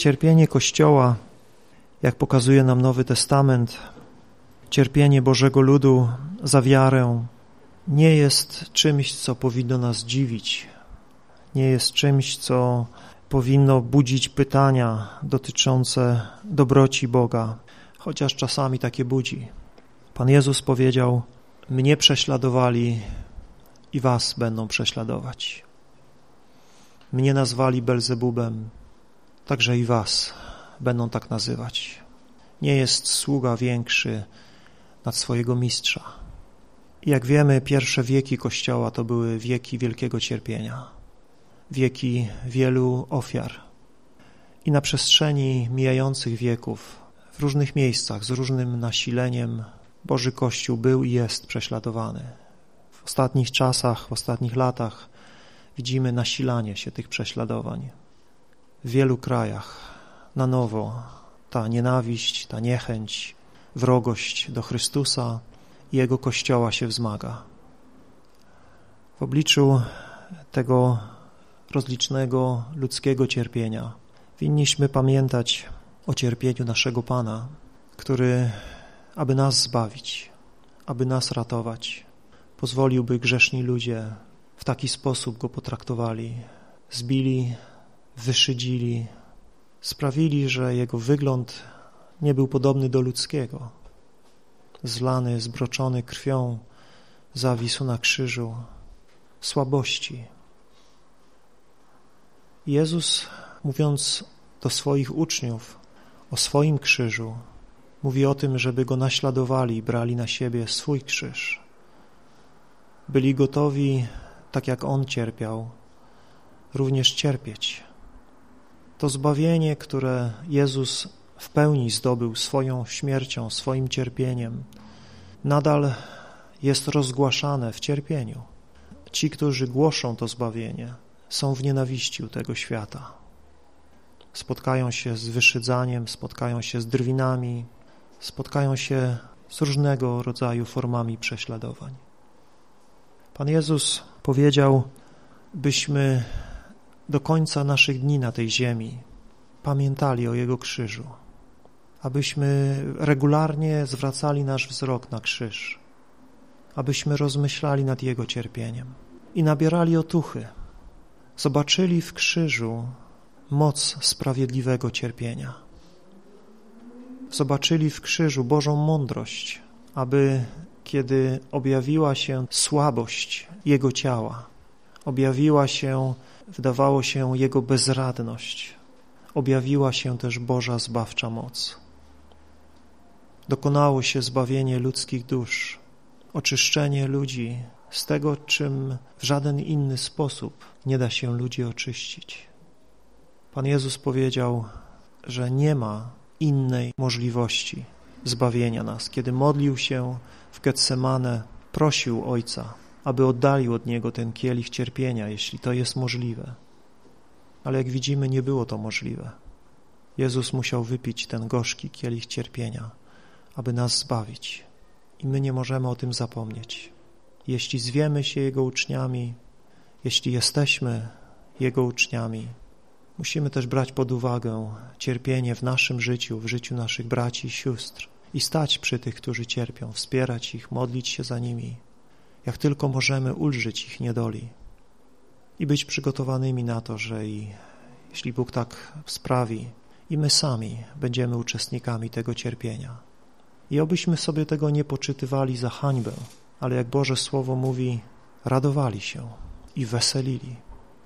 Cierpienie Kościoła, jak pokazuje nam Nowy Testament, cierpienie Bożego Ludu za wiarę nie jest czymś, co powinno nas dziwić, nie jest czymś, co powinno budzić pytania dotyczące dobroci Boga, chociaż czasami takie budzi. Pan Jezus powiedział, mnie prześladowali i was będą prześladować. Mnie nazwali Belzebubem, także i was będą tak nazywać. Nie jest sługa większy nad swojego mistrza. Jak wiemy, pierwsze wieki Kościoła to były wieki wielkiego cierpienia, wieki wielu ofiar. I na przestrzeni mijających wieków, w różnych miejscach, z różnym nasileniem, Boży Kościół był i jest prześladowany. W ostatnich czasach, w ostatnich latach widzimy nasilanie się tych prześladowań. W wielu krajach na nowo ta nienawiść, ta niechęć, wrogość do Chrystusa i Jego Kościoła się wzmaga. W obliczu tego rozlicznego ludzkiego cierpienia winniśmy pamiętać o cierpieniu naszego Pana, który, aby nas zbawić, aby nas ratować, pozwolił, by grzeszni ludzie w taki sposób Go potraktowali, zbili, wyszydzili, sprawili, że Jego wygląd nie był podobny do ludzkiego. Zlany, zbroczony krwią, zawisł na krzyżu słabości. Jezus, mówiąc do swoich uczniów o swoim krzyżu, mówi o tym, żeby Go naśladowali i brali na siebie swój krzyż. Byli gotowi, tak jak On cierpiał, również cierpieć. To zbawienie, które Jezus w pełni zdobył swoją śmiercią, swoim cierpieniem, nadal jest rozgłaszane w cierpieniu. Ci, którzy głoszą to zbawienie, są w nienawiści u tego świata. Spotkają się z wyszydzaniem, spotkają się z drwinami, spotkają się z różnego rodzaju formami prześladowań. Pan Jezus powiedział, byśmy do końca naszych dni na tej ziemi pamiętali o Jego krzyżu, abyśmy regularnie zwracali nasz wzrok na krzyż, abyśmy rozmyślali nad Jego cierpieniem i nabierali otuchy, zobaczyli w krzyżu moc sprawiedliwego cierpienia. Zobaczyli w krzyżu Bożą mądrość, aby kiedy objawiła się słabość Jego ciała, objawiła się, wydawało się, Jego bezradność, objawiła się też Boża zbawcza moc. Dokonało się zbawienie ludzkich dusz, oczyszczenie ludzi z tego, czym w żaden inny sposób nie da się ludzi oczyścić. Pan Jezus powiedział, że nie ma innej możliwości zbawienia nas. Kiedy modlił się w Getsemane, prosił Ojca, aby oddalił od Niego ten kielich cierpienia, jeśli to jest możliwe. Ale jak widzimy, nie było to możliwe. Jezus musiał wypić ten gorzki kielich cierpienia, aby nas zbawić. I my nie możemy o tym zapomnieć. Jeśli zwiemy się Jego uczniami, jeśli jesteśmy Jego uczniami, musimy też brać pod uwagę cierpienie w naszym życiu, w życiu naszych braci i sióstr i stać przy tych, którzy cierpią, wspierać ich, modlić się za nimi, jak tylko możemy ulżyć ich niedoli i być przygotowanymi na to, że i jeśli Bóg tak sprawi, i my sami będziemy uczestnikami tego cierpienia. I obyśmy sobie tego nie poczytywali za hańbę, ale jak Boże Słowo mówi, radowali się i weselili,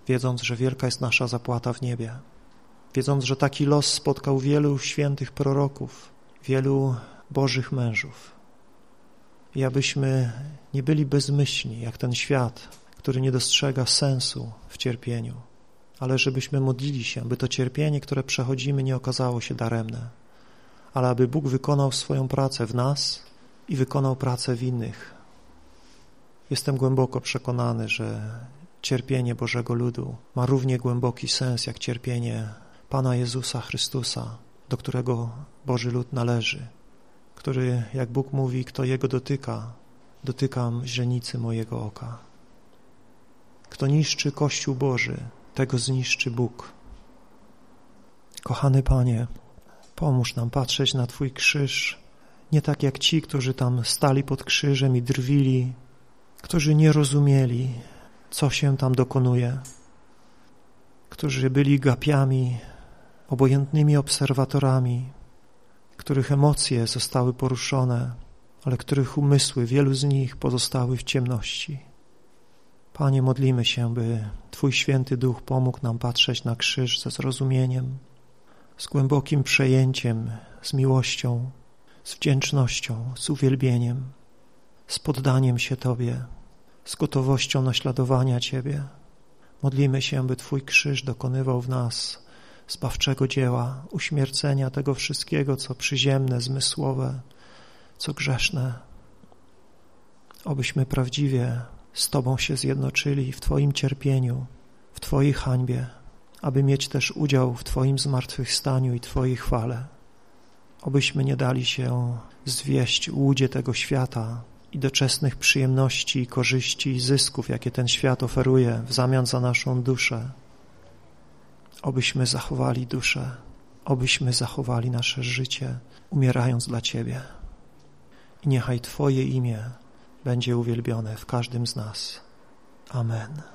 wiedząc, że wielka jest nasza zapłata w niebie, wiedząc, że taki los spotkał wielu świętych proroków, wielu Bożych mężów. I abyśmy nie byli bezmyślni, jak ten świat, który nie dostrzega sensu w cierpieniu, ale żebyśmy modlili się, by to cierpienie, które przechodzimy, nie okazało się daremne, ale aby Bóg wykonał swoją pracę w nas i wykonał pracę w innych. Jestem głęboko przekonany, że cierpienie Bożego Ludu ma równie głęboki sens jak cierpienie Pana Jezusa Chrystusa, do którego Boży Lud należy, który, jak Bóg mówi, kto Jego dotyka, dotykam źrenicy mojego oka. Kto niszczy Kościół Boży, tego zniszczy Bóg. Kochany Panie, pomóż nam patrzeć na Twój krzyż, nie tak jak ci, którzy tam stali pod krzyżem i drwili, którzy nie rozumieli, co się tam dokonuje, którzy byli gapiami, obojętnymi obserwatorami, których emocje zostały poruszone, ale których umysły, wielu z nich pozostały w ciemności. Panie, modlimy się, by Twój święty duch pomógł nam patrzeć na krzyż ze zrozumieniem, z głębokim przejęciem, z miłością, z wdzięcznością, z uwielbieniem, z poddaniem się Tobie, z gotowością naśladowania Ciebie. Modlimy się, by Twój krzyż dokonywał w nas zbawczego dzieła, uśmiercenia tego wszystkiego, co przyziemne, zmysłowe, co grzeszne. Obyśmy prawdziwie z Tobą się zjednoczyli w Twoim cierpieniu, w Twojej hańbie, aby mieć też udział w Twoim zmartwychwstaniu i Twojej chwale. Obyśmy nie dali się zwieść łudzie tego świata i doczesnych przyjemności korzyści i zysków, jakie ten świat oferuje w zamian za naszą duszę. Obyśmy zachowali duszę, obyśmy zachowali nasze życie, umierając dla Ciebie. I niechaj Twoje imię będzie uwielbione w każdym z nas. Amen.